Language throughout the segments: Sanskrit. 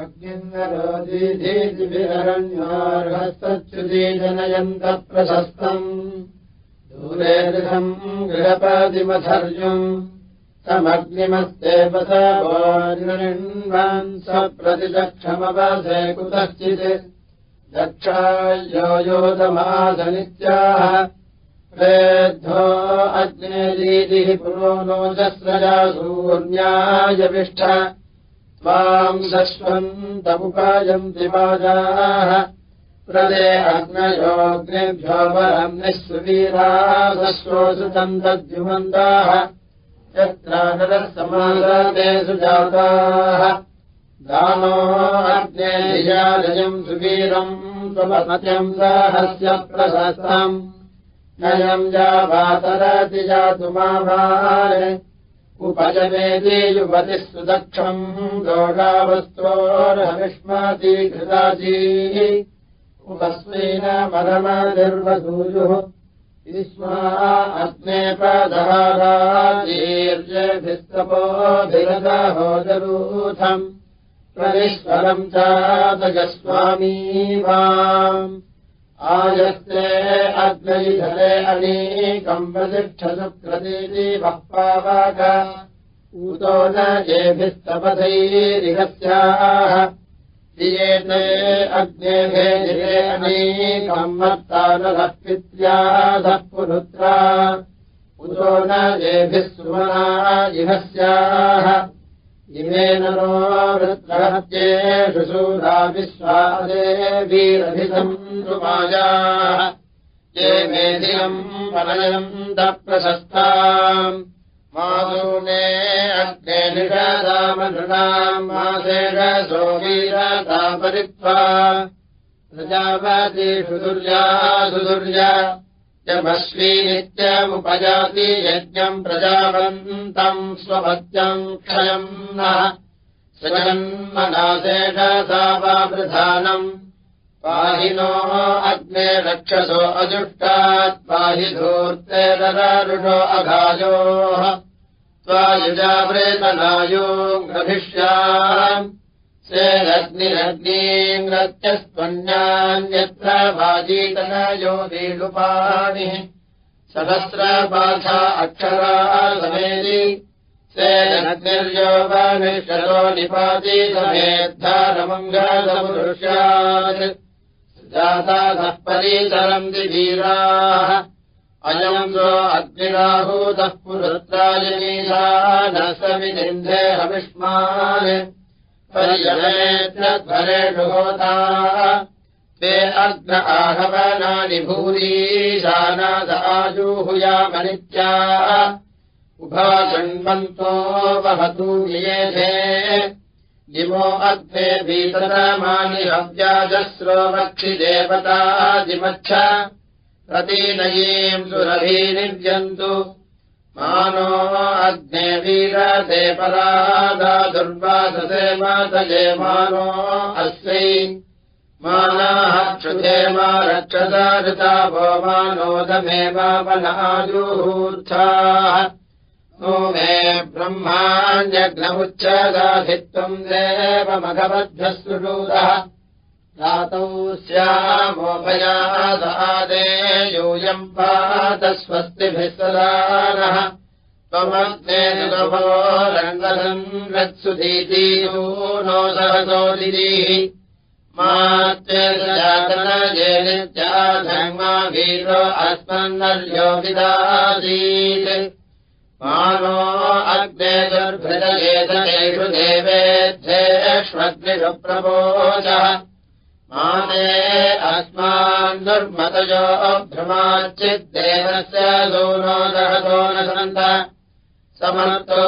अग्निन्दरोदीधीर्हस्तच्युतीजनयन्तः प्रशस्तम् दूरे दृढम् गृहपादिमथर्युम् समग्निमस्तेव सन्वान् सप्रतिदक्षमवसे कुतश्चित् दक्षायो योधमासनित्याः प्रेद्धो अग्नेदीतिः पुरो नो जस्रजा सूर्ण्यायविष्ठ त्वाम् दश्वन्तमुपायन्ति वाजाः प्रदे अग्नयोऽग्नेभ्यो वरम् निःसुवीरासश्वोसुतम् दद्युमन्ताः यत्रानरसमागते सुजाताः दानो अग्नेयालयम् सुवीरम् स्वमत्यम् साहस्य प्रशस्तम् नयम् जातुमाभार उपजमेति युवतिः सुदक्षम् दोषावस्तोर्हविष्माति घृताजी। उपस्मेन परमनिर्वसूयुः ईश्वा अग्नेपदहाराजीर्यभिस्तपोभिरदहोदरूथम् प्रविश्वरम् चातजस्वामी वाम् आयस्ते अग्नैधरे अनेकम् प्रतिष्ठसु प्रतीति वक्पावाक ऊतो न येभिस्तपथैरिहस्याः। दियेते अग्नेभे अनेकम् मत्तानः पित्याधः पुरुत्रा। उतो न येभिः सुमना इहस्याः इमेन नो वृत्रहत्येषु शूरा विश्वादे वीरभितम् सुमायाः ये मेधियम् पनयन्तप्रशस्ताम् मासूने अग्ने निषदामनृणाम् मासेषसो वीरतापरित्वा प्रजापतिषु दुर्या सुदुर्या यमश्वी नित्यमुपजाति यज्ञम् प्रजावन्तम् स्वभत्यम् क्षयम् नः। स्वजन्मनाशेषसा वा प्रधानम् पाहि नो अग्ने रक्षसो अजुष्टात् पाहि धूर्तेररुषो अघायोः। त्वायुजावृतनायो ग्रभिष्याम् सेरग्निरग्नीङ्गत्यस्त्वन्यान्यत्र वाजीतनयो वीलुपाणिः सहस्रबाधा अक्षरा समेदि सेरग्निर्योगनिषतो निपाति समेद्धारमङ्गलपुरुष्यात् जातासः परिसरन्ति वीराः अयम् सो अग्निराहूतः पुरुत्रायमीसा न समिनिन्धे हविष्मान् पर्यवेद्वरेषु होताः ते अग्न आहवनानि भूरीशानादाजूहुयामनित्या उभा शण्वन्तो वहतु नियेधे। दिमो अग्ने भीतरामानि हव्याजस्रो वक्षि देवतादिमच्छ प्रतीनयीम् सुरभीनिव्यन्तु मानो अग्ने वीरते परादा दुर्वाससे मातये मानो अस्यै मानाः क्षुधे मा रक्षसा ऋता भो मानोदमेवापनाजूहूर्थाः नो मे ब्रह्माण्यग्नमुच्चदाधित्वम् देवमघवद्धः सुषूदः रातौ स्यामोभयादादे यूयम् पात स्वस्तिभिः सदा नः त्वमग्ने सुभो रङ्गलम् रत्सुधीतीयो नो सहसोदिः मात्यजातनये नित्याधर्मा वीरो अस्मन्नर्यो विदासीत्। मानो अग्ने दुर्भृतयेतनेषु देवेद्धेष्वग्निषु प्रबोधः माने अस्मान् दुर्मतयो भ्रमाच्चिद्देवस्य सूनो दहतो न सन्त समर्थो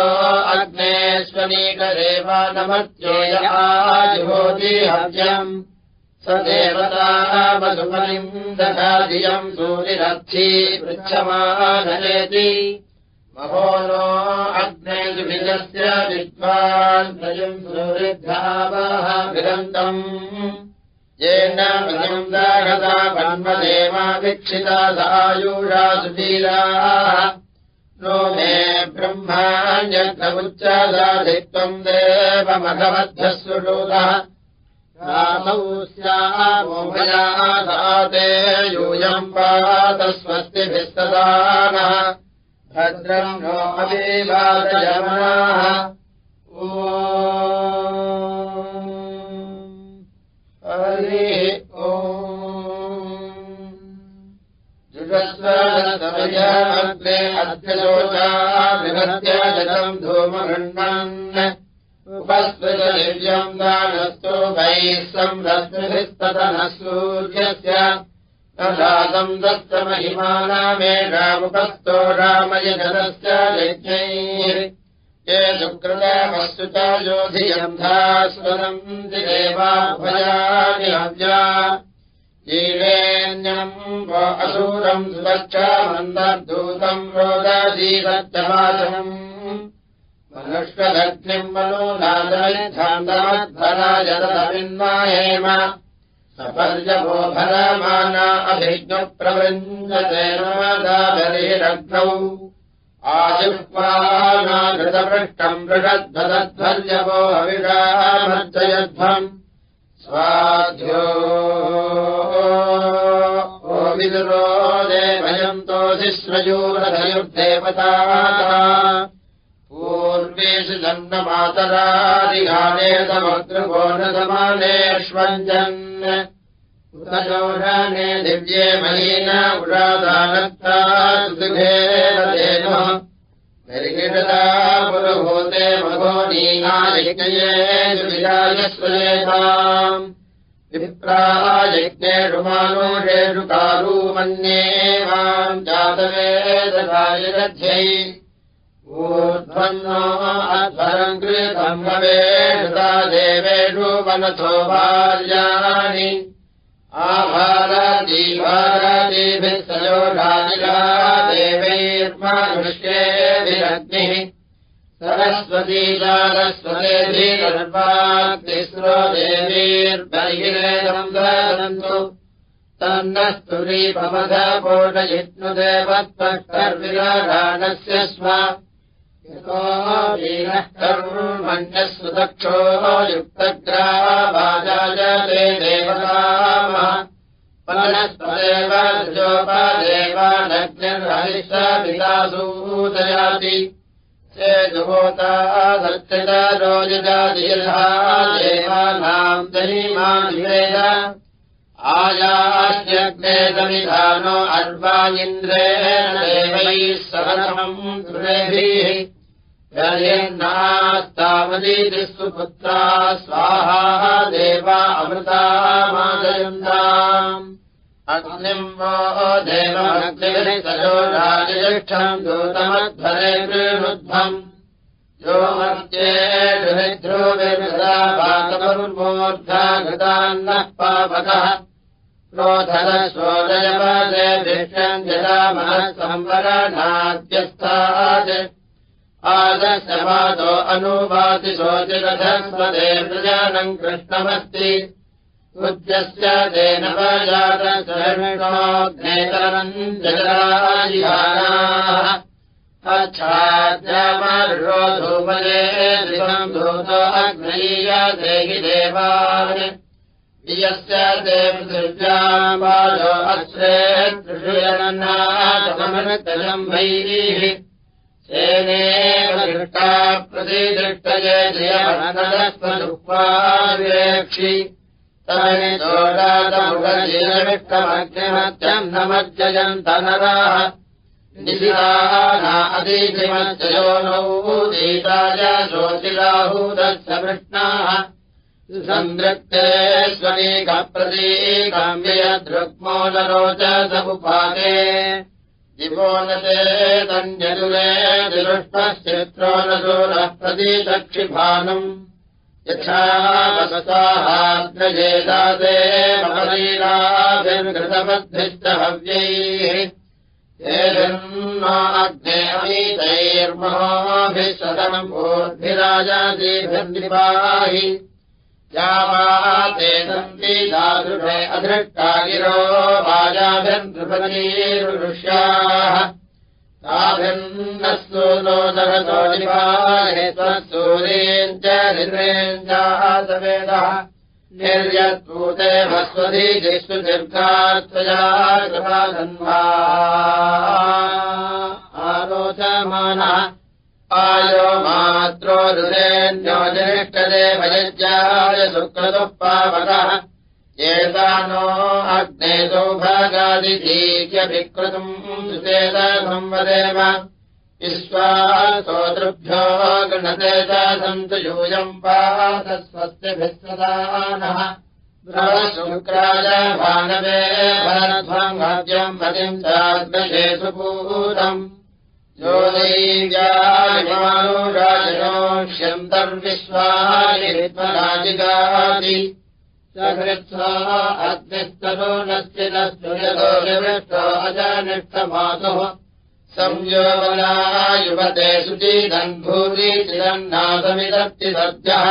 अग्नेश्वनीकरेव नमत्येय आजुहोति हव्यम्। स देवता वसुमनिम् दधाधियम् सूरिरर्थी पृच्छमानयति महो नो अग्ने सुभिजस्य विद्वान् सूरिद्धावः विरन्तम् येन मृगम् दागता सायूषा सुधीराः नो मे ब्रह्माण्यग्रमुच्चादाधित्वम् देवमघवध्यः रामौ स्यामोभयाते यूयम् पात स्वस्तिभिस्तदानः भद्रम् नो अभिवादयमाः ओ बृहत्य जलम् धूमगृह्णन्। उपस्पृतदिव्यम् दानस्तु वैः संरस्मृभिस्ततनः सूर्यस्य तदातम् दत्तमहिमानामेषामुपस्तो रामयजनस्य यज्ञैः। ये सुकृतमस्तु च योधियन्धास्वरम् देवाभयानि हव्या वो असूरम् सुरक्षामन्दूतम् रोदजीवत्यवाचनम् मनुष्वदग्निम् मनोनादयन्धरायतमिन्मायेम सपर्यवो भरमाना अभिज्ञप्रवृञ्जते नमदाबलिरग्नौ आयुक्वानाघृतपृष्टम् बृहद्भदध्वर्यवो हविषामर्जयध्वम् स्वाध्यो विदुरो देवयन्तोऽधिश्रयोरधयुर्देवता पूर्वेषु दण्डमातरादिहाने समग्रभो न समानेष्वञ्जन् उदयोषाने दिव्ये महीन सुगेन निर्गिषदा पुरुभूते मघो नीनायज्ञये विराजस्वलेताम् विप्रायज्ञेषु मानुषेषु कारूमन्ये माम् जातवेदरायगध्यै ऊर्ध्वन्नो अध्वरम् कृतम् भवेषुता देवेषु वनथो भार्याणि आभारतीभारतीभिः सयोषादिला देवैर्मानुष्येभिरग्निः सरस्वती सरस्वतेभिर्वाक्तिस्रो देवीर्बहिरेदम् ददन्तु तन्नस्तुरीपमधपोषयित्नुदेवत्वकर्विराणस्य स्म यतो वीरः कर्मण्यः सुदक्षो युक्तग्रावाजाय ते देवतामः। पुनस्त्वदेव जोपदेवानग्निर्हरिष्टविलासूदयाति चेदुभूता सत्यरोजजादीर्घा देवानाम् दहीमादिवेद आयास्यग्नेदमिधानो अर्वा इन्द्रेण देवैः सहनम् दुरेभिः यन्नास्तावदीति सुपुत्रा स्वाहा देवा अमृता मादयन्ताम् अग्निम् वो देवमग्निभिः सजो राजयक्षम् दूतमध्वरे कृणुध्वम् यो मर्त्येषु हृद्रोविर्मृदा पातमूर्धा घृतान्नः पापकः। क्रोधरशोदयपदे भिष्यम् जरामः संवरणाद्यस्थात् आदशवादो अनुवाति शोचिरधस्वदे प्रजानम् कृष्णमस्ति। उद्यस्य तेन वजातसर्णोऽग्नेतरम् जराजिहाराः अच्छाद्यमर्षो धूमये दिवम् धूतो अग्नयीय देहि देवान्। यस्य ते पृथिव्यामायो अश्रे वैः सेनेव दृष्टा प्रतिदृष्टये दोषादमुखजीरविष्टमग्निमत्यम् नमज्जयन्तनराः निशिराना अदीतिमत्ययो नौ दीताय शोचिराहूदस्य कृष्णाः सन्दृक्ते स्वनीकप्रतीकाम्ययदृक्मो नरोच समुपाके दिवो न ते तन्यदुरे दिरुष्टश्चित्रो न दूरः प्रतीदक्षिभानम् यथा वससाहाग्नजेदादे ममलीलाभिर्घृतमद्भिश्च हव्यैः। अग्ने अमीतैर्महोभिः सदनम् भूर्भिराजादिभिर्निपाहि यावाते सन्ति दादृढे अधृष्टा गिरो वाजाभिर्नृपतीरुष्याः ताभिन्नस्तु नो दहतो निपाहेत्वसूरीम् च निर्वेञ्जातवेदः निर्यत्पूते भस्वधीजिष्टु दीर्घात्वया कृपाधन्वा आलोचमानः आयो मात्रो हृदेन्यो ज्येष्ठदे भयज्याय शुक्रदुःपावकः। एता नो अग्ने सौभागादिधीक्यभिकृतम् संवदेव विश्वासोदृभ्यो गृणते च सन्तु यूयम् पातस्वस्तिभिः सदा नः शुक्राय भानवे भरध्वम् मतिम् चाद्वशेषु पूतम् योदैव्यायमानुराजनोष्यन्तर्विश्वानि विद्मराजिगादि सकृत्वा अग्निस्तरोणस्य न स्तुयतो अजानिष्ठमातुः संयोगना युवते शुचीदम् भूरि चिरन्नादमिदत्ति सद्यः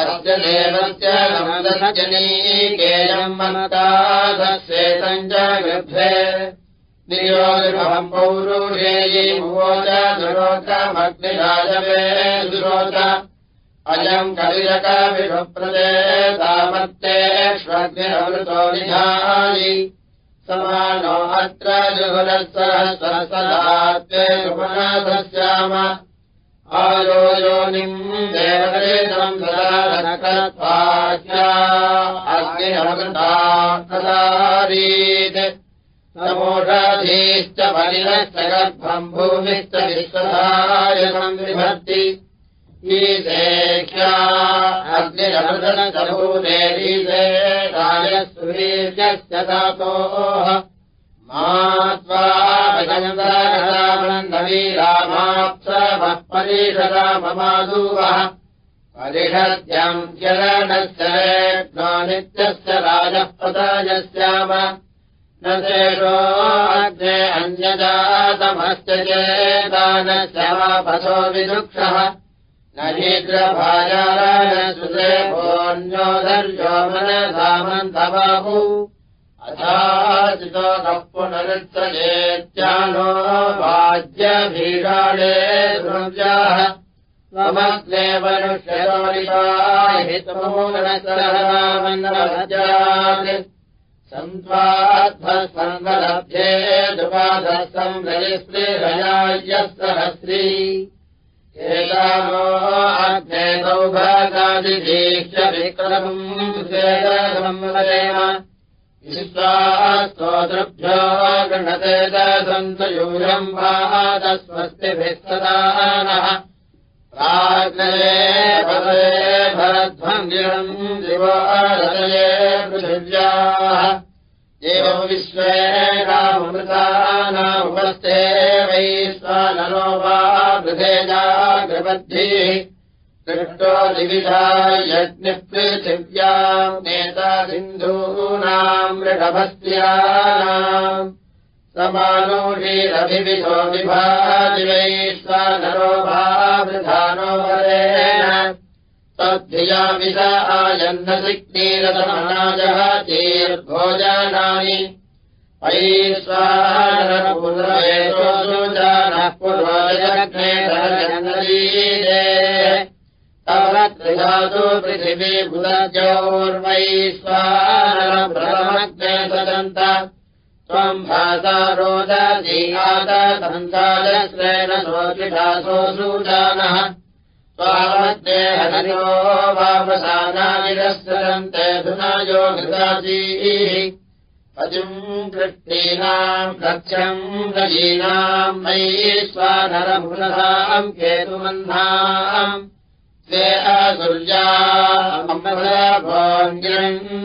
अस्य देवस्य नमदजनीकेयम् मनताधस्येतम् च गृभ्रे पौरुषेयी भुवोच दुरोचमग्निराजवे दुरोच अयम् कलिरकविषुप्रदे तामत्तेष्वग्निरमृतो निधायि समानो अत्र जुहुरसहस्रसदात्वे सुपुनाथस्याम आयो योनिम् देवदेशम् सदानकत्वाख्या अग्निरमृता कदारीत् समोषाधीश्च बलिनश्च गर्भम् भूमिश्च विश्वधायकम् विभक्ति ईशेख्या अग्निरमृतनभूतेरीशे राजसूर्यस्य धातोः। मात्वानवीरामाप्सवः परिषदाममाधूवः परिषद्यम् चरणस्य रेग्नो नित्यस्य राजः पदायस्याम न शेषो अग्ने अन्यजातमश्च चेदानश्यापथो विदुक्षः। नीद्रभायानसुदेभोऽन्यो धर्यो मनसामन्तबाहु अथाचितो कः पुनरुत्सजेत्यानो वाज्यभीषाणे द्रव्याः त्वमग्ने मनुष्यरोलिपाहितमोगणसरमन्नजात् सहस्री एतानो अग्ने सौभागादिदीक्ष्य विक्रमम् संवदेव विश्वास्तोतृभ्यो गृणते च सन्तु यूयम् पादस्वस्तिभिः सदा नः पृथिव्याः। एवम् विश्वेनामृतानामुपस्थे वैश्वानरो वा गृहेजाग्रबद्धिः दृष्टो दिविधा यज्ञपृथिव्याम् नेता सिन्धूनाम् ऋषभस्त्यानाम् समानोषीरभिविधो विभाति वैश्वानरो वा वृधानो वरेण। तद्धियामिष आयन्नसिक्नीरतमनाजः चीर्भोजानानि वैश्वानरपुनरेतोजानः पुरोजग्नेतरजनलीरे तवत्रिधातु पृथिवी बुधजोर्वैश्वानरप्रथमग्ने सदन्त त्वम् हरियो वावसानानिरस्रन्ते धुनायो घृतासीः पतिम् कृष्टीनाम् कक्षम् रजीनाम् मयि स्वानरमुनसाम् केतुमह्नाम् ते असुर्याम्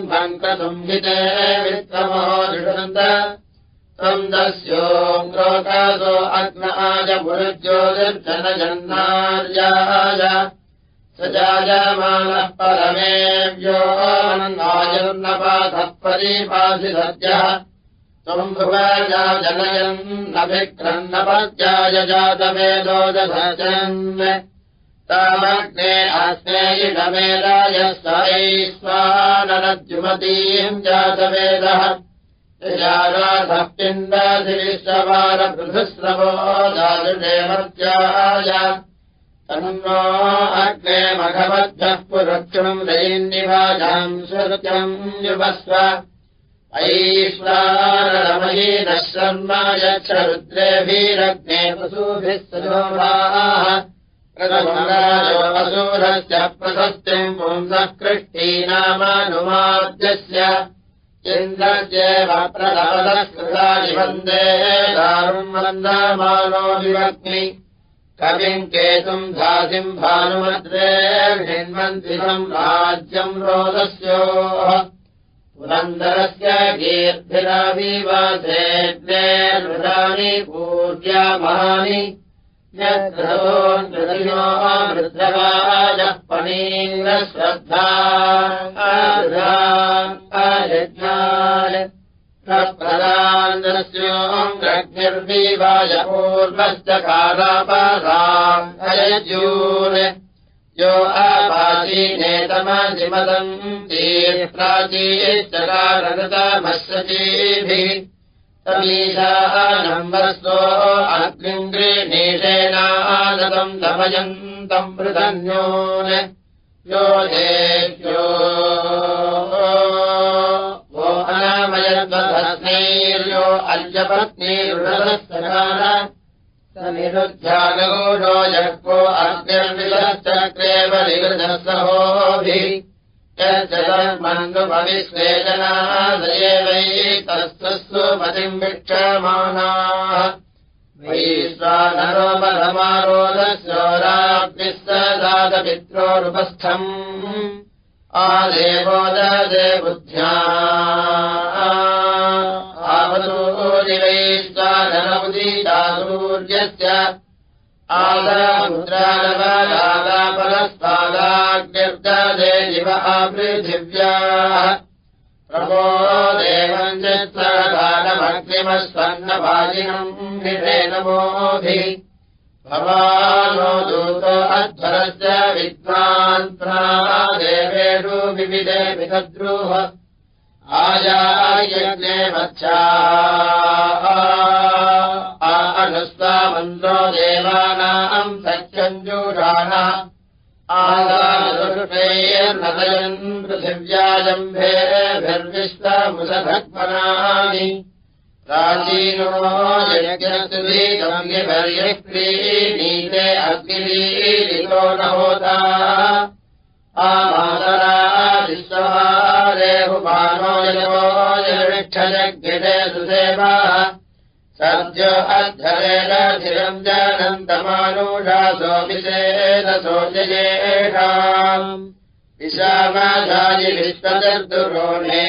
भङ्कसंहिते वित्तमो दृढन्त त्वम् अग्नाय पुरुज्योतिर्जनजन्नार्याय स जायमानः परमेव्यो नायन्नपाधः परिपासि सद्यः त्वम् भुवजा जनयन्नभिक्रन्नपद्याय जातवेदो दधन् तामग्ने अस्मे इषमेदाय स ऐश्वानरद्युमतीम् जातवेदः दादुषेमत्याय तन्नो अग्ने मघवद्भ्यः पुरक्षणम् रयिन्निवाजाम् सत्यम् युवस्व। ऐश्वारमयी नः शर्म यच्छ रुद्रेभिरग्ने वसूभिः सजोभाः प्रथमराजोऽसूरस्य प्रशस्तिम् पुंसः कृष्टीनामानुमाद्यस्य इन्द्रस्येव प्रलवदस्कृतानि वन्दे दारुम् वन्दमानो विवग्नि कविम् केतुम् भानुमद्रे हिन्वन्तिसम् राज्यम् रोदस्योः पुरन्दरस्य गीर्भिरविवासेऽग्नेर्मृतानि पूज्यामानि यद्रो वृद्धवाजः पणीन्द्रश्रद्धा प्रदानस्योऽग्निर्विवाय पूर्वश्च कालापासाम् अयजून् यो आपाचीनेतमजिमदम् तीर्थाचीश्चकारगतमस्यचीभिः समीशानम्बरस्तो अग्निन्द्रिनीशेनागतम् दमयन्तम् पृथन्योन् यो देव्यो वो अनामयद्वधस्नैर्यो अल्यपत्नीरुषदस्सकार निरुध्यागोषो यको अग्निर्विलश्चक्रेव निगृधसहोभिः यज्जलन्मन्दुपविश्वेजनादयेवैतस्तस्सु मतिम् वीक्षमाणाः वैश्वानरोपरमारोदस्योराग्निः स दातपित्रोरुपस्थम् आदेवो ददे बुद्ध्या आवसूरिवैश्वानरमुदीतासूर्यस्य आदमुद्रालवलापरस्पादाग्निर्ददे दिव आपृथिव्याः प्रभो देवम् चित्सदानमग्निमस्वर्णभाजिनम् निषेण मोभिः भवानो दूतो अध्वरस्य विद्वान्त्रा देवेषु विविधे विदद्रुः आयायज्ञे मच्छा अनुस्वा मन्द्रो देवानाम् सत्यञ्जूषाण। आदानुषैर्नदयन् पृथिव्याजम्भेभिर्विश्वमुसभग्मनानि प्राचीनो क्रीणीते अग्निलीलितो न होता आमातरा विश्वहारेहुमानो यविक्षयज्ञते सुसेवाः। सद्यो अद्धरेण धिरम् जानन्तमानुषासोऽभिषेदसोऽयेषाम् विशामाधायि विश्वचर्दुरोणे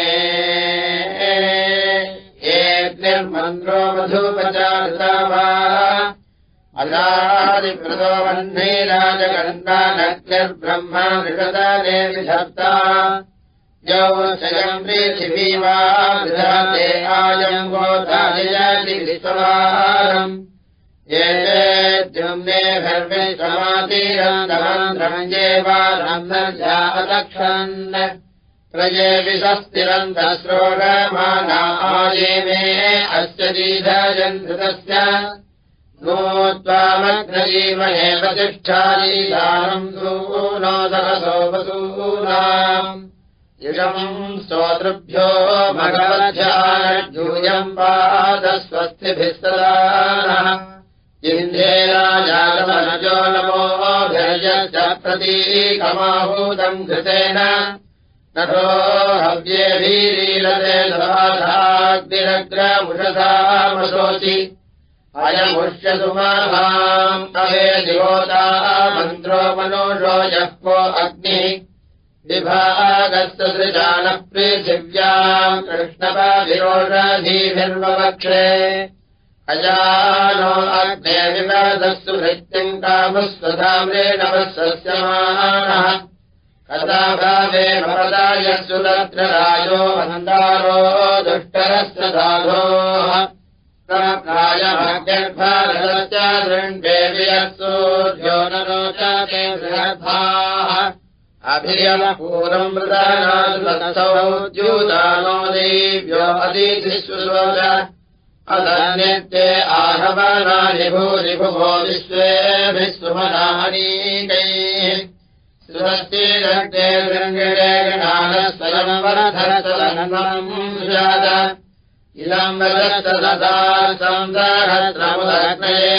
येऽग्निर्मन्द्रो मधुपचारिता वा अदादिप्रदो वह्नैराजगन्धानग्निर्ब्रह्मा नृषदाने विधत्ता यौ शयम् पृथिवी वा विधाते आयम् गोधायति विश्ववारम् येवारन्धेवारन्धर्जालक्षन् प्रजे विषस्तिरन्धश्रोगमाना आये मे अस्य दीधयन्धृतस्य नो त्वामग्नजीवने प्रतिष्ठालीदानम् सूनोदरसो वसूनाम् युषम् स्तोतृभ्यो भगवध्यायूयम् पादस्वस्तिभिः सदा इन्द्रेराजागमनजो नमोऽभिर्यश्च प्रतीकमाहूतम् घृतेन। नथो हव्येभीरीलते सदाग्निरग्रमुषसामशोचि अयमुष्यसुमाहाम् अवे दिवोता मन्त्रो मनोषो यः को अग्निः विभागस्य सृजानः पृथिव्याम् कृष्णपाभिरोषधीभिर्वक्षे अजानो अग्ने विवादस्सु भृत्यम् कामस्वधाम्रेणवस्यमानः कदा भावे भवदायस्सु तत्र राजो मन्दारो दुष्टरस्य साधोः प्रायभाग्यर्भारतश्च दृण्डे वियः सूर्यो न रोचते बृहद्भाः अभियपूरम् मृदानाद्यूतानो देव्यो सुमनानीकैः सुरस्तिरक्ते गृङ्गिरे गणानस्तलमवरधरतलनम् जात इदम् वदस्तदा सौन्दरत्रमुदग्नये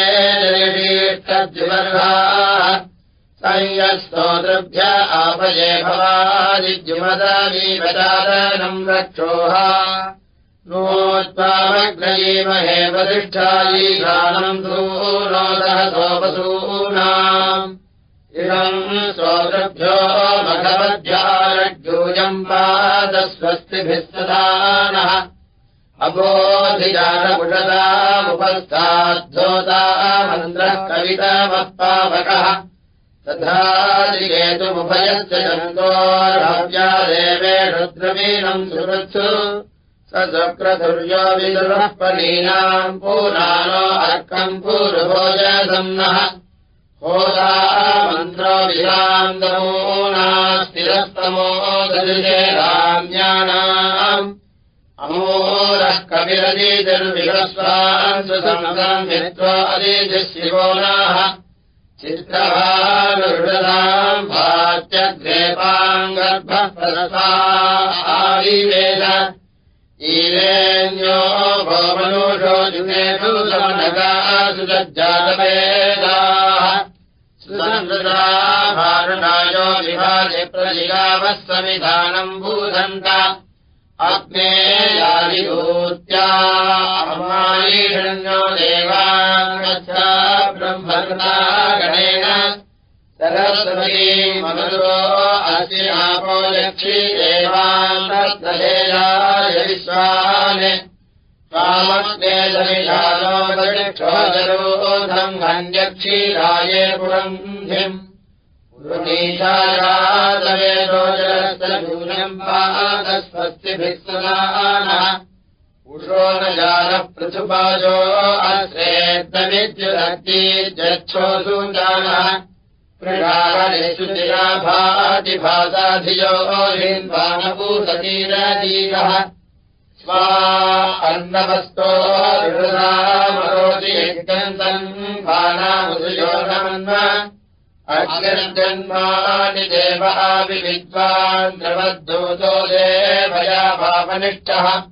संयस्तोतृभ्य आपये भवादिद्युमदानीवचारणम् रक्षोः। नोत्पामग्नयीमहे वसिष्ठायीघानम् दूरोदः सोपसूनाम्। इदम् स्तोतृभ्यो भगवद्भ्यारज्ञूयम् पादस्वस्तिभिः सदानः। अबोधिजातकुशतामुपस्थाद्धोता मन्द्रः कवितामत्पावकः तथा जिगेतुमुभयश्च चन्दोर्भव्या देवे रुद्रवीणम् सुहृत्सु स चक्रधुर्यो विदुरः पलीनाम् पूरानो अर्कम् पूर्वभोजसम् नः होदा मन्त्रो विरान्दमो स्थिरस्तमो दृशे राम्याणाम्। अमोरः कविरजीतिर्विहस्वान् सुसंसम् मित्रो अदीति शिवो नाः चित्रभानुहृदताम् भात्यग्रेपाङ्गर्भप्रसाविवेद ईरेण्यो भोमनुषो जुनेषु समनगासु सज्जातवेदाः सुसंसृता भारणायो विभागे प्रतिगावः समिधानम् भूधन्त अग्नेयादिभूत्यामायीषण्यो देवाङ्गच्छ ब्रह्मकृता गणेन सरस्वती मधुरो अस्य आपो यक्षी देवान्तर्दलेयाय विश्वान् कामग्नेदविशालोदक्षोदरोधम् हन्यक्षीराये पुरन्धिम् सदानः उषो न जानः पृथुपाजो अश्रेद्दविद्युदग्नि जच्छोऽसु जानः प्रगाहनेषु भातिभासाधियो हिन्वानभूततीरदीरः स्वा अन्नवस्तो मरोति यज्ञन्तम् भानामुदयोगमन्व अग्निर्जन्मानि देवापि विद्वान् द्रवद्दूतो देवया भावनिष्ठः।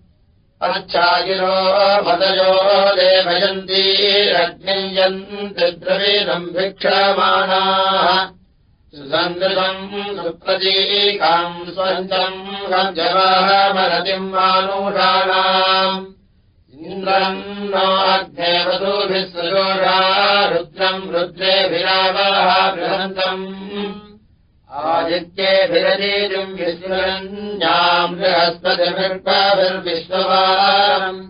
अच्छागिरो भदयो देवयन्तीरग्नियन्ति द्रवीणम् भिक्षमाणाः। सुसन्दृतम् सुप्रतीकाम् स्वन्तम् गजवाहमरतिम् मानुषाणाम् इन्द्रम् नाग्नेवतोभिः सजोषा रुद्रम् रुद्रेभिरावः बृहन्तम् आदित्येभिरजीतिम् विस्मरन्याम् बृहस्पतिभिर्पाभिर्विश्ववारम्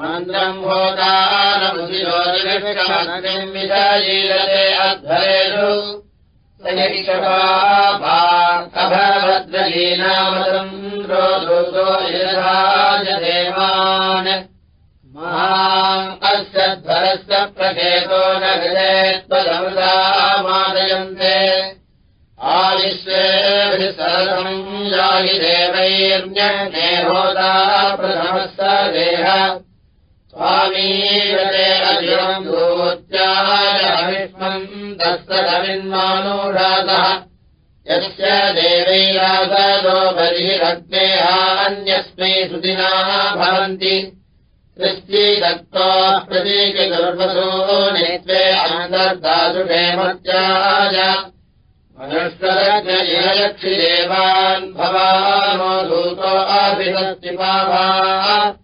मन्द्रम् होदानमुदिरोदिविक्रमग्निम् विजायीलते अध्वरेषु सयिषभाभद्रलीनामतन्द्रो दूतो अस्य ध्वरस्य प्रकेतो न गृहे त्वदमृतामादयन्ते। आविश्वेभिः सरसम् याहि देवैर्ण्ये होता प्रथमस्य देह। स्वामीरते अजिवम् भूत्याय अविष्मम् दस्तकविन्मानुषातः यस्य देवैरासदो बर्हिरग्नेहान्यस्मै सुदिनाः भवन्ति दृष्टिदत्तो प्रतीकगर्भसो नेत्वे अन्तर्दासुषे मत्याय। मनुष्यलक्षिदेवान् भवानो धूतो अभिहस्तिपाभा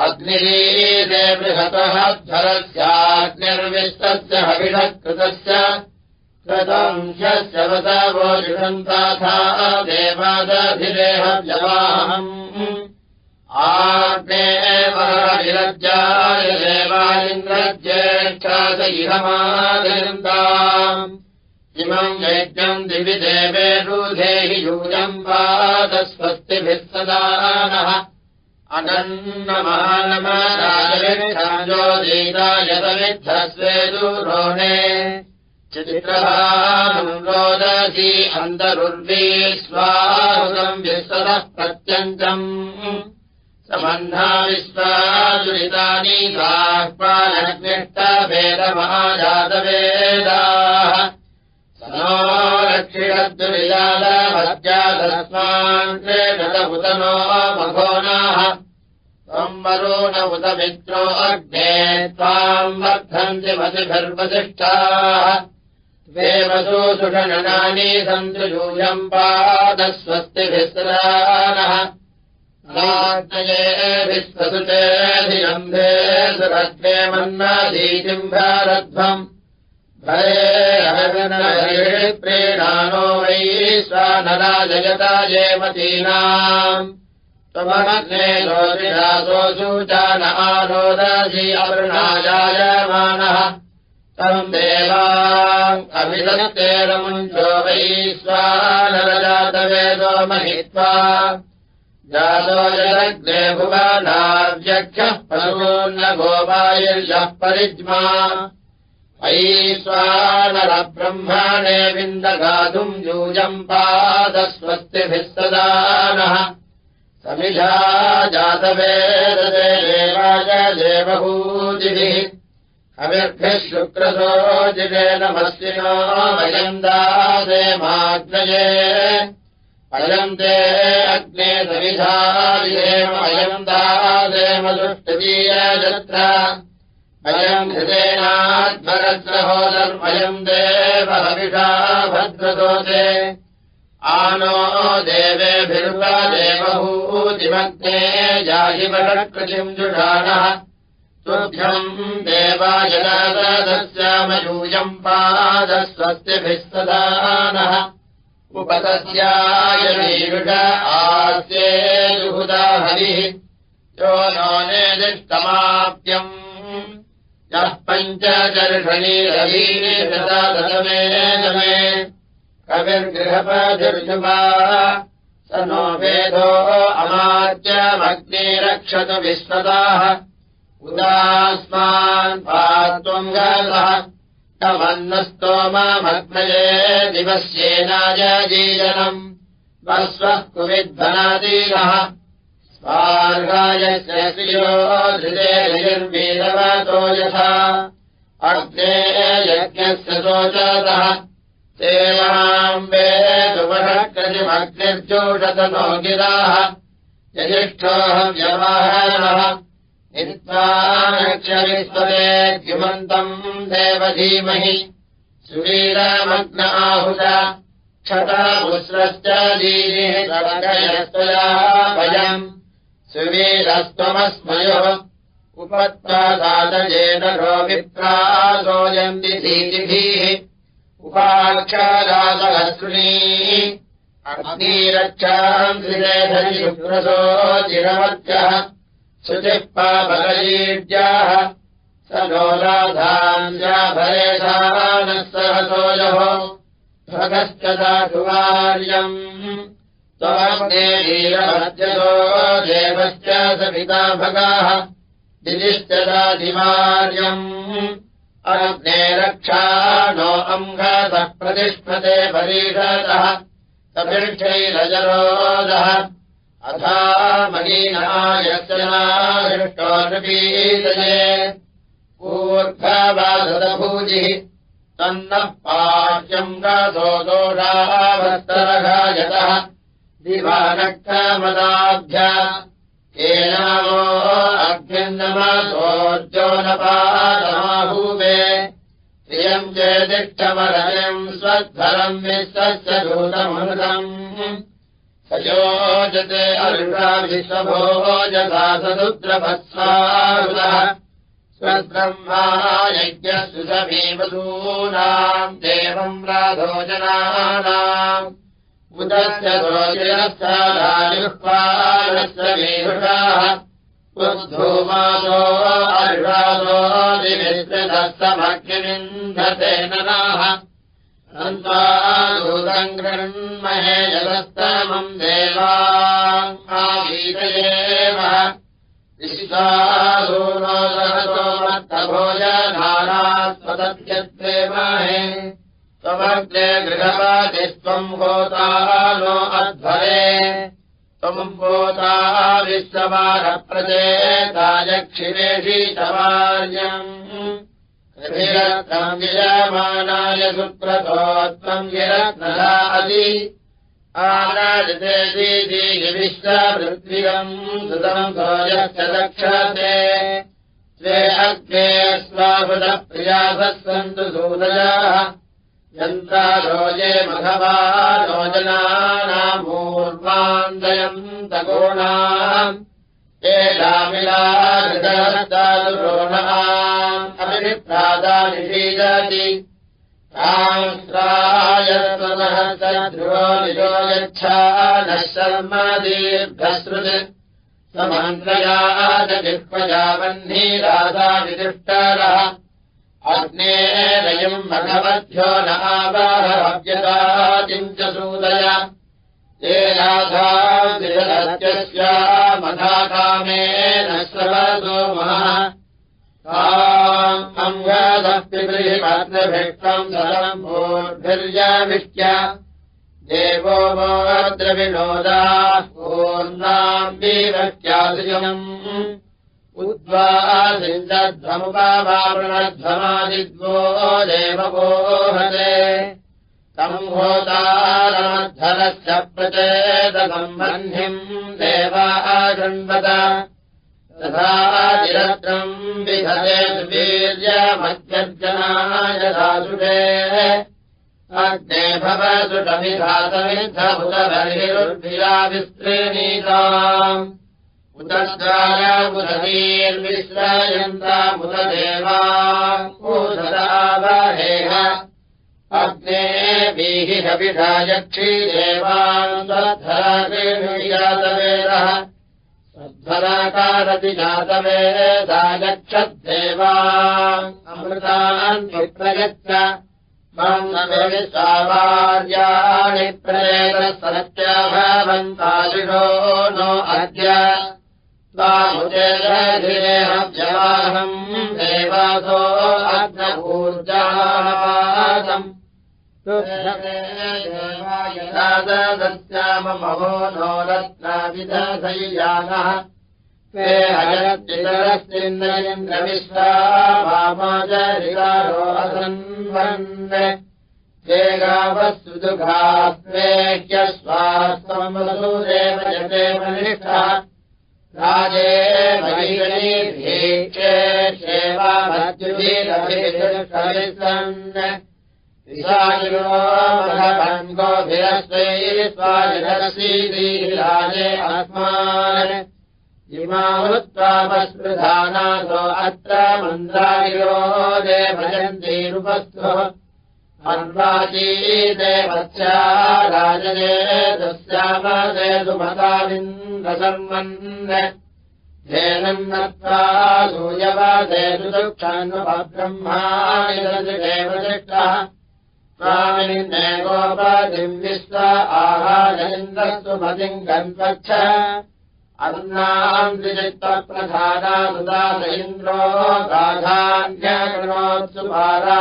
अग्निरीते बृहतः ध्वरस्याग्निर्विष्टस्य हविषकृतस्य। कृतंशस्य वसवोषन्ताथा देवादभिरेहव्यवाहम् आग्नेवरविरज्जाय देवालिन्द्रज्येष्ठाद इहमादयन्ताम् इमम् यज्ञम् दिवि देवेषु धेहि यूयम् पादस्वस्तिभिः सदानः अनन्नमानमराजविद्धो दीरायतविद्धस्वेदुरोणे चित्रभानुरोदसी अन्तरुर्वी स्वाहुतम् विश्वतः प्रत्यन्तम् सम्बन्धा विश्वादुरितानि साह्वानग्निष्टभेदमहाजातवेदाः नो रक्षिणद्दुरिजालभज्जातस्मान् क्रेतुतनो मघोनाः त्वम् वरो न उत मित्रो अग्ने त्वाम् वर्धन्ति मतिभिर्वसिष्ठाः। देवसु सुषणनानि सन्तु यूयम् पादस्वस्तिभिस्रानः विश्वसुतेऽधिगम्भे सुरत्वे मन्नादीतिम् भारध्वम्। भरे प्रेणानो वै स्वानराजयता जयमतीनाम् त्वमग्ने लोचिरासोऽसु जान आरोदसि अवृणाजायमानः तम् देवा अभिदत्तेरमुञ्चो वै स्वानरजातवेदो महित्वा जातो यदग्ने भुवनाव्यख्यः पशून्न गोपायर्यः परिज्मा। ऐश्वानरब्रह्मणे विन्दगातुम् यूयम् पादस्वस्तिभिः सदा नः। समिधा देवभूतिभिः। अविर्भिः शुक्रसोजिरे नमस्विनो वयम् दादेमाग्नये अयम् ते अग्ने समिधादेव अयम् दादेम दुष्टदीयजत्र अयम् हृदेनाध्वरद्रहोदर्मयम् देव हविषा भद्रदोते आनो देवेभिर्वा देवभूतिमग्ने जाहिवरकृतिम् जुषाणः। तुभ्यम् देवायनादस्यामयूयम् पादस्वस्तिभिः सदा नः जुहुदा हरिः यो नो नेदिष्टमाप्यम्। यः पञ्चदर्शनीरवीरे तदा दशमे नमे। कविर्गृहपतिर्जुवा स नो वेदो अमाद्यमग्ने रक्षतु विश्वदाः उदास्मान् पात्वम् गतः कमन्नस्तोममग्नये दिवस्येनाय जीजनम्। वस्वः श्रियो धृतेर्वीरवतो यथा। अग्ने यज्ञस्य शोचतः। गिराः यजिष्ठोऽहम् व्यवहारः नित्वाक्षविस्वरे द्युमन्तम् देवधीमहि। सुवीरमग्न आहुत क्षतापुस्रश्च दीनिः सर्गयस्त्वया भयम् सुवीरस्त्वमस्मयोः विप्रासोऽयन्ति धीतिभिः। उपाक्षादातहस्रुणी अग्निरक्षाम् श्रिरेधरि शुक्रसो चिरवर्गः श्रुतिः पापलयीड्याः स नो राधान्याभरेधानः सहसोजः भगश्च दातुवार्यम् त्वमग्ने वीरभद्यतो देवश्च सपिता भगाः। दिदिश्च दाधिवार्यम् अग्ने रक्षा नो अङ्घसः प्रतिष्ठते परीषतः कपिष्ठैरजरोदः अथा मनीनायश्चनादृष्टो नृपीतये ऊर्ध्ववादभूजिः तन्नः दिवानक्तमदाभ्य येनावो अभ्यन्दमसोर्जो न पादमाहूवे प्रियम् चेदिष्ठमरयम् स्वध्वरम् विश्वस्य दूतमृतम् स योजते यज्ञस्तु समीवसूनाम् देवम् उदस्य रोजिरस्थानायुक्पालस्य वीरुषाः उद्धूमासो अर्षासो दिविस्तमग्निविन्दते ननाः गृह्महे जलस्तमम् देवागीतयेव विश्वासूनो सहसो मत्तभोजनानात्मदध्यत्वे महे त्वमग्ने गृहवादिस्त्वम् होता नो अध्वरे त्वम् होता विश्वमानप्रचेतायक्षिरेषीतवार्यम् गिरमानाय सुप्रतो त्वम् गिरत्नदादि आनादिविश्वपृथ्व्यम् सुतम् भोजश्च दक्षते स्वे अग्ने स्वाभृतप्रियासः सन्तु सूदयाः यन्ता रोजे मघवा स ध्रुवो निजो यच्छा नः शर्म दीर्घश्रुत् समन्त्रया वह्नीराधा विदुष्टारः अग्नेरयम् भगवद्भ्यो नावाहव्यतादिम् च सूदय। राधास्य मधाकामेन श्रवतो महाङ्गादप्यभिष्टम् धनम् भोर्भिर्याविष्ट्य देवो वोद्रविनोदाः पूर्णाम् वीरत्यादिजम् उद्वासिन्दध्वमुपावृणध्वमादिद्वो देववोहते तम् होतारमद्धरस्य प्रचेदसम्बन्धिम् देवा आशण्वत चिरत्रम् विधते वीर्यमध्यर्जनाय दासुषे। अग्ने भवसुषमिधातमिद्धबुधबर्हिरुर्भिया विस्त्रीणीताम् उदस्रायाबुधीर्विश्रयन्तामुदेवा ऊदरावहेह अग्नेभिहिषभिषा यक्षी देवान्तधराजातवेदः यक्षद्देवा अमृतान् विप्रयच्छ सावार्याणि प्रेतसत्याभवन्तालिषो नो अद्य। स्वामुदेहव्यवाहम् देवासो अग्नपूर्जापादम् यदादस्यामहो नो रत्नाविदशय्यानः ते हयश्चिन्दरेन्द्रविश्वामाजरिकारो असन्वन् ते गावः सुदुघात्मेह्यस्वास्त्वमसूदेव यते मनिष्ठः राजे सेवामद्युभिरभिसन् विशागिरोभङ्गोभिरस्वै स्वायसीराजे आत्मान् इमावृत्वापस्पृधानासो अत्र सुमताविन्दसन्मन् धेनम् नत्वा सूयवदेतु दुःखान्वब्रह्मानिदेव दृष्टः स्वामिनिन्देवोपदिम् विश्व आहारेन्द्रस्वमतिम् गन्वच्छ अन्नाम् द्विचित्तप्रधाना सुदास इन्द्रो गाधान्यकृणोत्सुपारा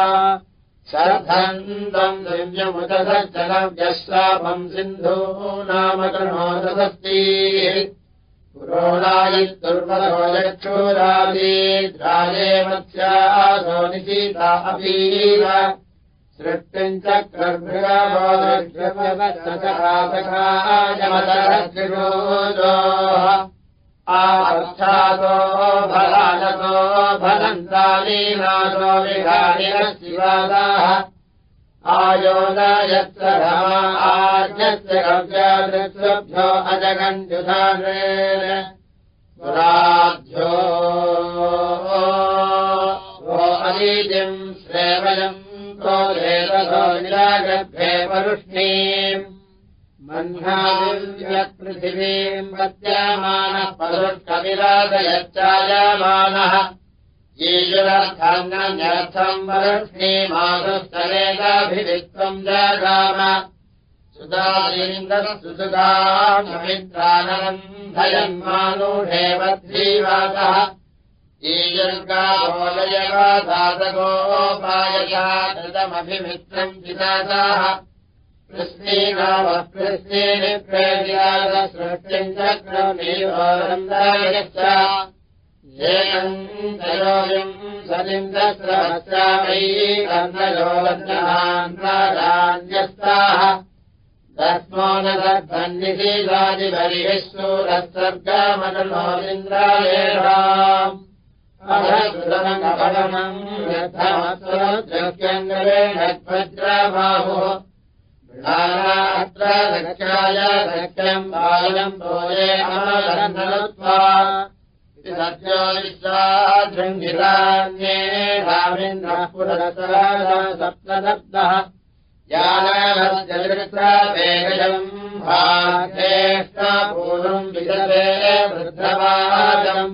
शर्धन्तम् दिव्यमुदसज्जनव्यश्रापम् सिन्धू नाम कृणोदस्ति पुरोणायित्तुर्वरो यक्षोरादीद्राजे मत्स्यासो निशीता अपीव चक्रभृगवोदृष्टपवत्सकायमतरत्रिरोजोः आर्थातो फलानतो फलन्तालीनाथो विहारिणः शिवादाः आयोदयत्र आर्यस्य कव्यादृभ्यो अजगण्युधानेन सुराभ्यो अनीतिम् श्रेवयम् प्रोदेतसो निरागर्भे परुष्णीम् परुष्कविराजयच्चायमानः ईश्वरर्थम् वरुष्णीमासुस्तरेकाभिवित्वम् जगाम सुदालीन्द्रः सुसुगामित्रानन्दयन्मानुषे वद्धीवासः ईयर्गाभोलयवासाधगोपायशादमभिमित्रम् चितादाः कृष्णीनामकृष्णेन प्रेर्यादसृष्टिम् चक्रमेवानन्दायश्च येनम् तयोगिम् सलिन्दस्रवस्यामयी कर्णयोगन्धहान्वारान्यस्ताः तस्मो न तद्धन्निषीदादिभरिः सूरस्वर्गमनोरिन्द्रायेषाम् अधसुतमङ्गपदनम् यथात्मज्रव्यङ्गरेणध्वज्रबाहुः अत्र रक्षाय रक्षम् बालम् भोजे अमलन्धत्वा सत्यो विश्वाधृङ्गितान्ये रामिन्द्रः पुरसः सप्तदब्दः। यानवश्चरित्रवेगजम् भाग्येष्टापूर्वम् विदते वृद्धवादम्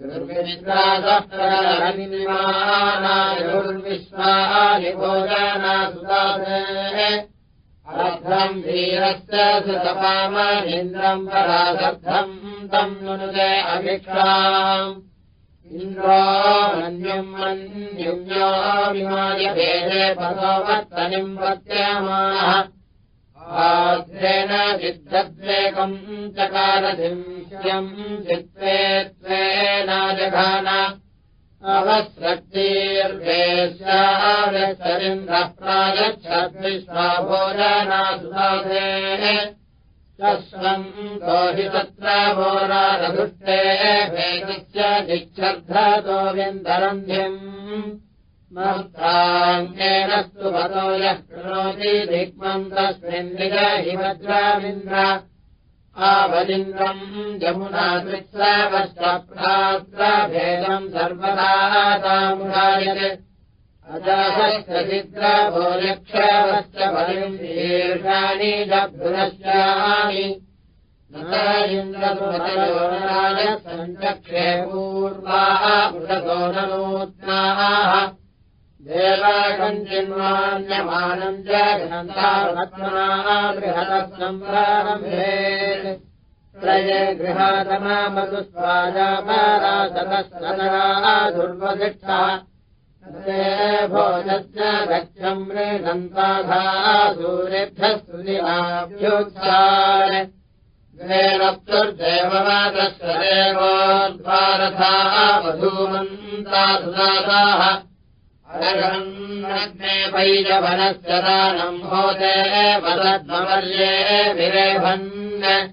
धृष्टाः धवन्तनीः दुर्विश्वानि भोजना सुदासे वीरस्य सुतपामहीन्द्रम् परासर्धम् तम् नुनुते अभिक्षाम्। इन्द्रो मन्युम् मन्युम्यो विमायभेदे पदोवर्तनिम् वर्त्यमानः आद्रेण सिद्धद्वेकम् चकारसिंह्यम् चित्ते त्वेनाजघान अवस्रक्तिर्वेश्यावरिन्द्रः प्रायच्छद्विश्वा भोजनासुदासे तस्वम् दोहि तत्र भोरारधुष्टे भेदस्य दिच्छर्धतोविन्दरन्ध्यम् मन्त्राङ्गेनस्तु भतो यः कृणोति वज्रामिन्द्र आवलिन्द्रम् जमुना कृत्स्रवश्चप्रात्रभेदम् सर्वदा तामुरायते अजाहश्चिद्रभो यक्षवश्च बलिम् दीर्घानि जभ्रुनश्यानि न इन्द्रसुमतयोनाय सञ्चक्षे पूर्वाः न नूत्नाः सम्प्रारम्भे प्रये गृहादनामधुस्वाजापरासतः दुर्वदिक्षा भोजस्य गच्छम् मृगन्ताधा सूर्येभ्यः स्तुतिमाभ्योत्सार गृहेणप्तुर्देववादस्य देवोद्वारथा वधूमन्ता सुदासाः पैजवनस्य दानम् होते वदद्मवर्ये विरेभन्।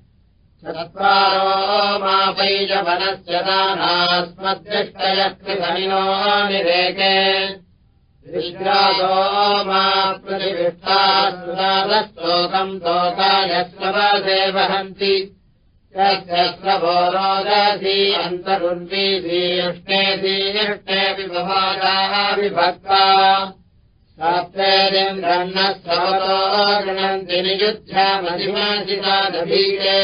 चत्वारो मा पैजवनस्य दानास्मद्दृष्टयः कृतमिनो निरेके विश्रासो मा प्रतिविष्टास्तुदादस्तोकम् तोकायस्वसे वहन्ति यस्यस्रभो रोदसी अन्तरुन्वीधीयुष्णे धीयुष्णेऽपि भवादाः विभक्ता। शास्त्रेन्द्रन्नः सवतो गृणन्ति नियुध्यामधिमासितादभीके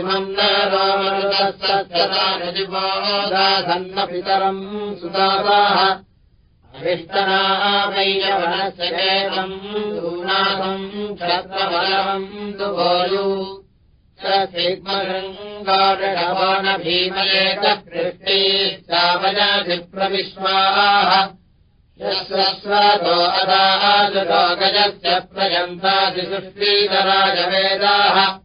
इमम् न रोमरुतस्तदानजिबोधासन्नपितरम् सुदासाः अभिष्टनामैयवनस्य एवम् दूनाथम् क्षत्रबलवम् दुभोयु भीमयेकपृष्टिश्चावजाधिप्रविश्वाः यस्वस्वतो अदाजुलोकजस्य प्रयन्तादिसुष्टीतराजवेदाः।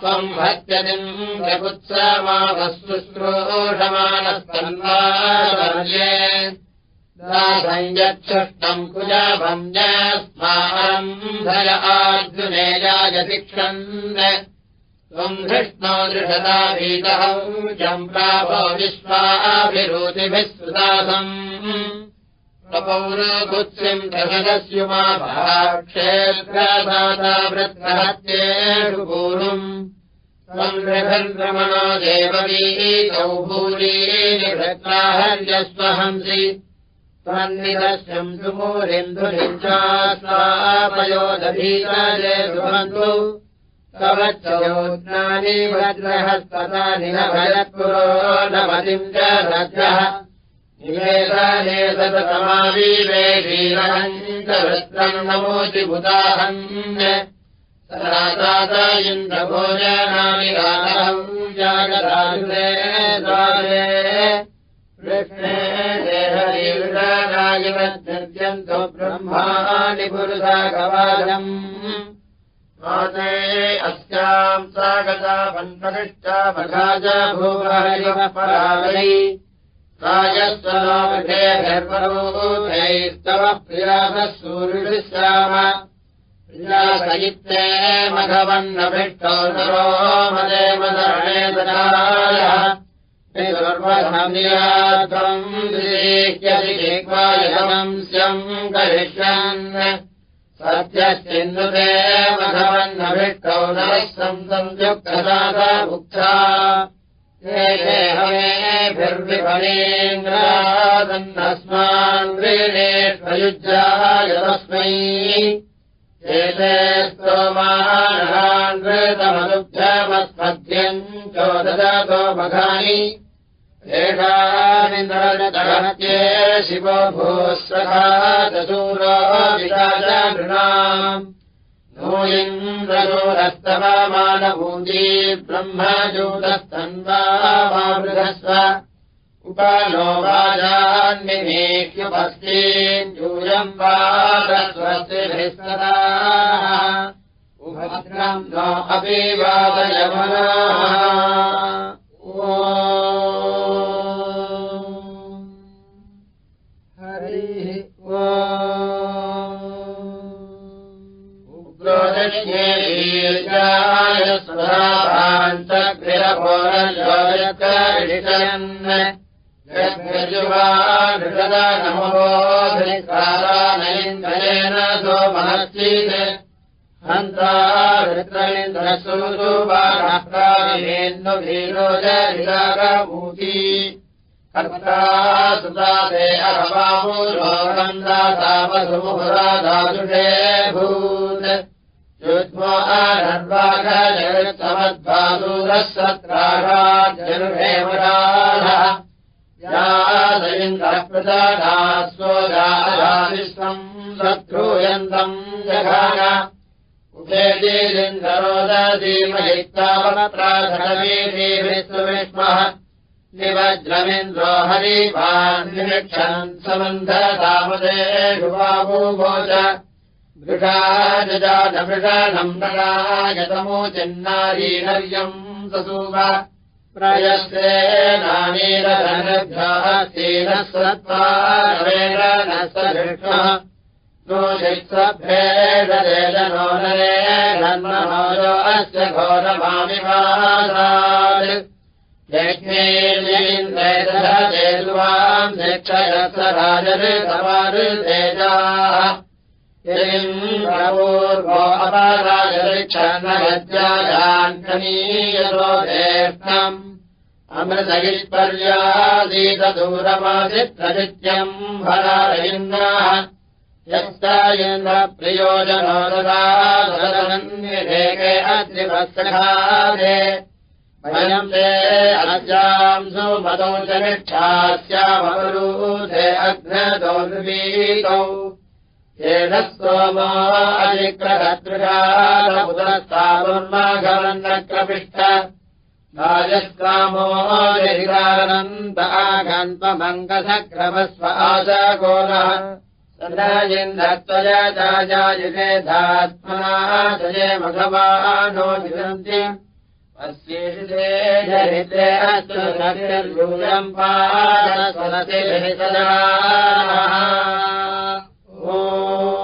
त्वम् हत्यदिम् प्रपुत्समावस्तुश्रोषमानस्तन्वार्ये सञ्जच्छुष्टम् कुजाभञ्जस्मारम् धय आर्जुनेयाय शिक्षन् त्वम् धृष्णो दृढता भीतः जम्प्राभो विश्वाभिरूतिभिः सुदासम् पौरगुत्सिम् दशदस्युमा क्षेत्रदाता वृत्रहत्येषु पूर्वम् त्वम् गृहन्द्रमणो देववीतौ भूरीनिवृत्राहर्यस्वहंसि त्वन्निदस्यम् सुमूरिन्दुरिञ्चा स्वापयोदधीराजे सुबन्धु कवच्चयोज्ञानि वज्रहस्ततानि न भयत्पुरो नवतिम् च रजः निवेदने सततमावीवे वीरहम् च वृत्रम् नमोति बुदाहन् सदाता इन्द्रभोजनानि द्वारे। कृष्णे देहरीविडानायवद्यन्तो ब्रह्माणि पुरुषागवाजम् माते अस्याम् स्वागता वन्पनिष्टा मघाज भूवहरिवः परावै राजस्वनामृते गर्वरूपैस्तव प्रियामः सूर्यश्याम प्रियासहित्ये मघवन्नभिष्टो नरो सर्वसंयात्वम् विदेह्यधिवायवंस्यम् करिष्यन् सन्तुक्तदाता हेहेभिर्विफलेन्द्रादन्नस्मान् व्रीणेष्वयुज्याय तस्मै। एते स्तोमानहान्वृतमनुभ्यमस्मद्यम् चोदतो मघानि शिवो भूस्वधा चूरो विराजनृणाम् नो इन्द्रयोरस्तवमानभूजी ब्रह्मजूतस्तन्वामृधस्व उपनो वाजान्निमेह्युपस्तीम् यूयम् वादस्वस्तिभिः सदा उभद्रम् नो अपि वादयमना सुधाभान्तग्रहोरयोयकरिषयन् यज्ञजुवानृषदा नमोऽधिकारानयेन्द्रयेन सो महर्षीत् हन्तारुद्रलिन्द्रसूरुवाणप्राविहेन्दुभीरोजरिदागभूति कर्ता सुता ते अहवामुरोगन्दातापसुमुहुराधातुषे भूत् युग्मो अनर्वाघजगत्समद्वादूरः सत्राघाजनुरेवराः यादयिन्द्रप्रदास्वोजाविश्वम् शत्रूयन्तम् जघान। उपेदीलिन्दरोदीमहितावनप्राधनवीभिस्वविष्मः निवज्रमिन्द्रो हरिवान् निरीक्षन् समन्धतामदे युवाभूभोज वृषाजजातमृषणम् प्रणायतमो चिन्नारीहर्यम् ससूव। प्रयस्ते नानीरधनभ्यः सीनः सत्त्वारेण न नो अस्य घोरमामिवासात्। यज्ञेन्द्रेदधेतुवाम् शिक्षयस राजऋतमरुतेजाः यदिन्द्रपूर्वो अपराजऋक्षणगज्जाजान्तनीयतो देष्टम् अमृतगित्पर्यादीतदूरमासित्रजित्यम् भरारयिन्द्रः। यस्तायेन्द्रप्रियोजनो ददाधरन्येके अद्रिवत्सखादे वयम् ते अजाम् सुमतौ च निष्ठास्यामवरूधे अग्नदौ निर्वीतौ येन अधिक्रहतृगालपुरस्तावन्माघवन्नक्रपिष्ट राजस्कामो जहिरानन्द आघन्त्वमङ्गसक्रमस्व आशाकोलः सदायिन्द्रत्वया जाजायुषे धात्मना जये मघवानो विदन्ति अस्येषिते जरिते अस्तु सत्यर्यूयम् पादस्वनतिभिः सदा 啊